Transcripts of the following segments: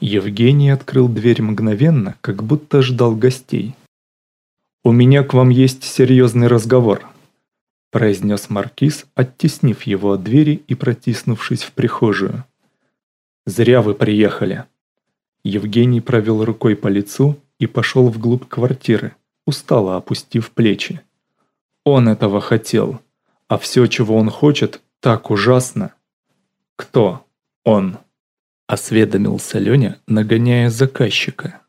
Евгений открыл дверь мгновенно, как будто ждал гостей. «У меня к вам есть серьезный разговор», – произнес Маркиз, оттеснив его от двери и протиснувшись в прихожую. «Зря вы приехали». Евгений провел рукой по лицу и пошел вглубь квартиры, устало опустив плечи. Он этого хотел, а все, чего он хочет, так ужасно. Кто он? Осведомился Леня, нагоняя заказчика.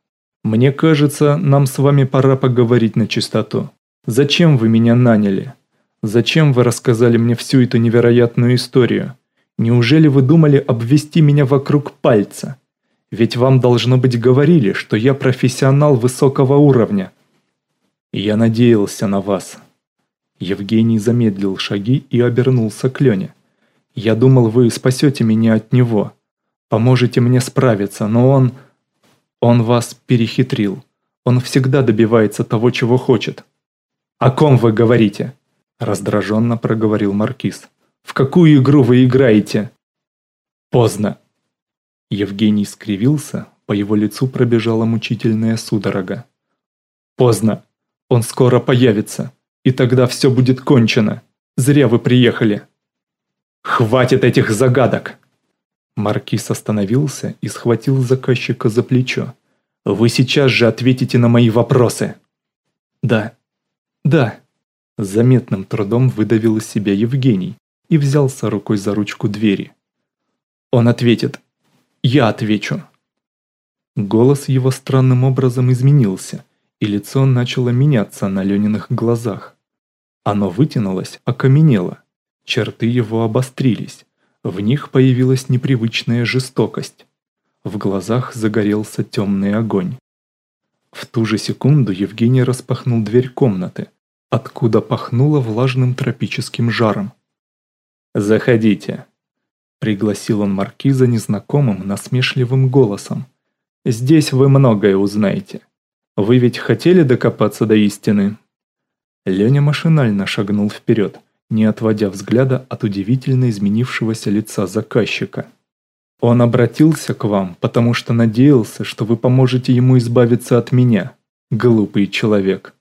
«Мне кажется, нам с вами пора поговорить на чистоту. Зачем вы меня наняли? Зачем вы рассказали мне всю эту невероятную историю? Неужели вы думали обвести меня вокруг пальца? Ведь вам должно быть говорили, что я профессионал высокого уровня. Я надеялся на вас». Евгений замедлил шаги и обернулся к Лене. «Я думал, вы спасете меня от него, поможете мне справиться, но он... Он вас перехитрил. Он всегда добивается того, чего хочет. «О ком вы говорите?» Раздраженно проговорил Маркиз. «В какую игру вы играете?» «Поздно». Евгений скривился, по его лицу пробежала мучительная судорога. «Поздно. Он скоро появится, и тогда все будет кончено. Зря вы приехали». «Хватит этих загадок!» Маркиз остановился и схватил заказчика за плечо. «Вы сейчас же ответите на мои вопросы!» «Да, да!» С заметным трудом выдавил из себя Евгений и взялся рукой за ручку двери. «Он ответит. Я отвечу!» Голос его странным образом изменился, и лицо начало меняться на Лениных глазах. Оно вытянулось, окаменело. Черты его обострились, в них появилась непривычная жестокость. В глазах загорелся темный огонь. В ту же секунду Евгений распахнул дверь комнаты, откуда пахнуло влажным тропическим жаром. «Заходите», — пригласил он маркиза незнакомым насмешливым голосом. «Здесь вы многое узнаете. Вы ведь хотели докопаться до истины?» Леня машинально шагнул вперед не отводя взгляда от удивительно изменившегося лица заказчика. «Он обратился к вам, потому что надеялся, что вы поможете ему избавиться от меня, глупый человек.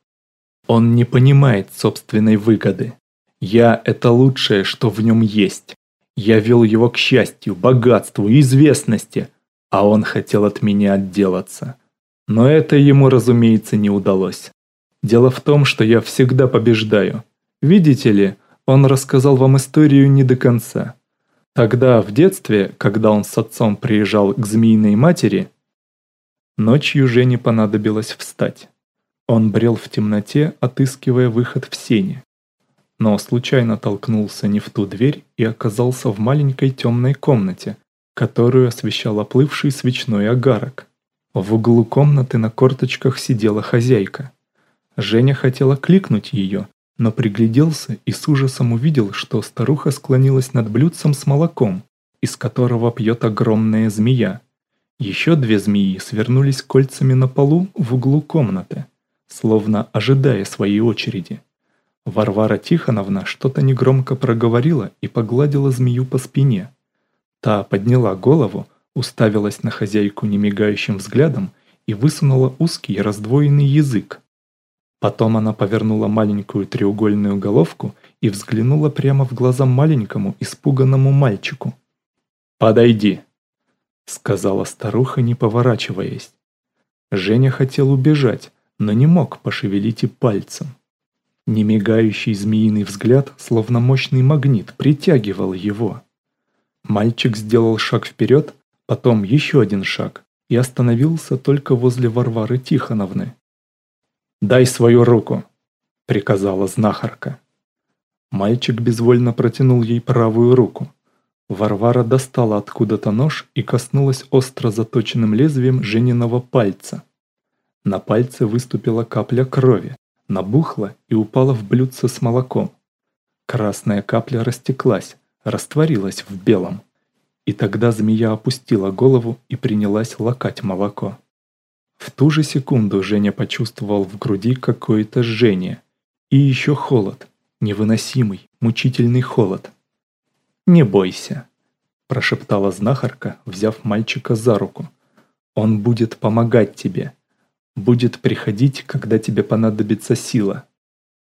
Он не понимает собственной выгоды. Я – это лучшее, что в нем есть. Я вел его к счастью, богатству и известности, а он хотел от меня отделаться. Но это ему, разумеется, не удалось. Дело в том, что я всегда побеждаю. Видите ли, он рассказал вам историю не до конца. Тогда, в детстве, когда он с отцом приезжал к змеиной матери, ночью Жене понадобилось встать. Он брел в темноте, отыскивая выход в сене. Но случайно толкнулся не в ту дверь и оказался в маленькой темной комнате, которую освещал оплывший свечной огарок. В углу комнаты на корточках сидела хозяйка. Женя хотела кликнуть ее, но пригляделся и с ужасом увидел, что старуха склонилась над блюдцем с молоком, из которого пьет огромная змея. Еще две змеи свернулись кольцами на полу в углу комнаты, словно ожидая своей очереди. Варвара Тихоновна что-то негромко проговорила и погладила змею по спине. Та подняла голову, уставилась на хозяйку немигающим взглядом и высунула узкий раздвоенный язык, Потом она повернула маленькую треугольную головку и взглянула прямо в глаза маленькому испуганному мальчику. «Подойди», — сказала старуха, не поворачиваясь. Женя хотел убежать, но не мог пошевелить и пальцем. Немигающий змеиный взгляд, словно мощный магнит, притягивал его. Мальчик сделал шаг вперед, потом еще один шаг и остановился только возле Варвары Тихоновны. «Дай свою руку», — приказала знахарка. Мальчик безвольно протянул ей правую руку. Варвара достала откуда-то нож и коснулась остро заточенным лезвием Жениного пальца. На пальце выступила капля крови, набухла и упала в блюдце с молоком. Красная капля растеклась, растворилась в белом. И тогда змея опустила голову и принялась лакать молоко. В ту же секунду Женя почувствовал в груди какое-то жжение. И еще холод. Невыносимый, мучительный холод. «Не бойся», – прошептала знахарка, взяв мальчика за руку. Он будет помогать тебе, будет приходить, когда тебе понадобится сила.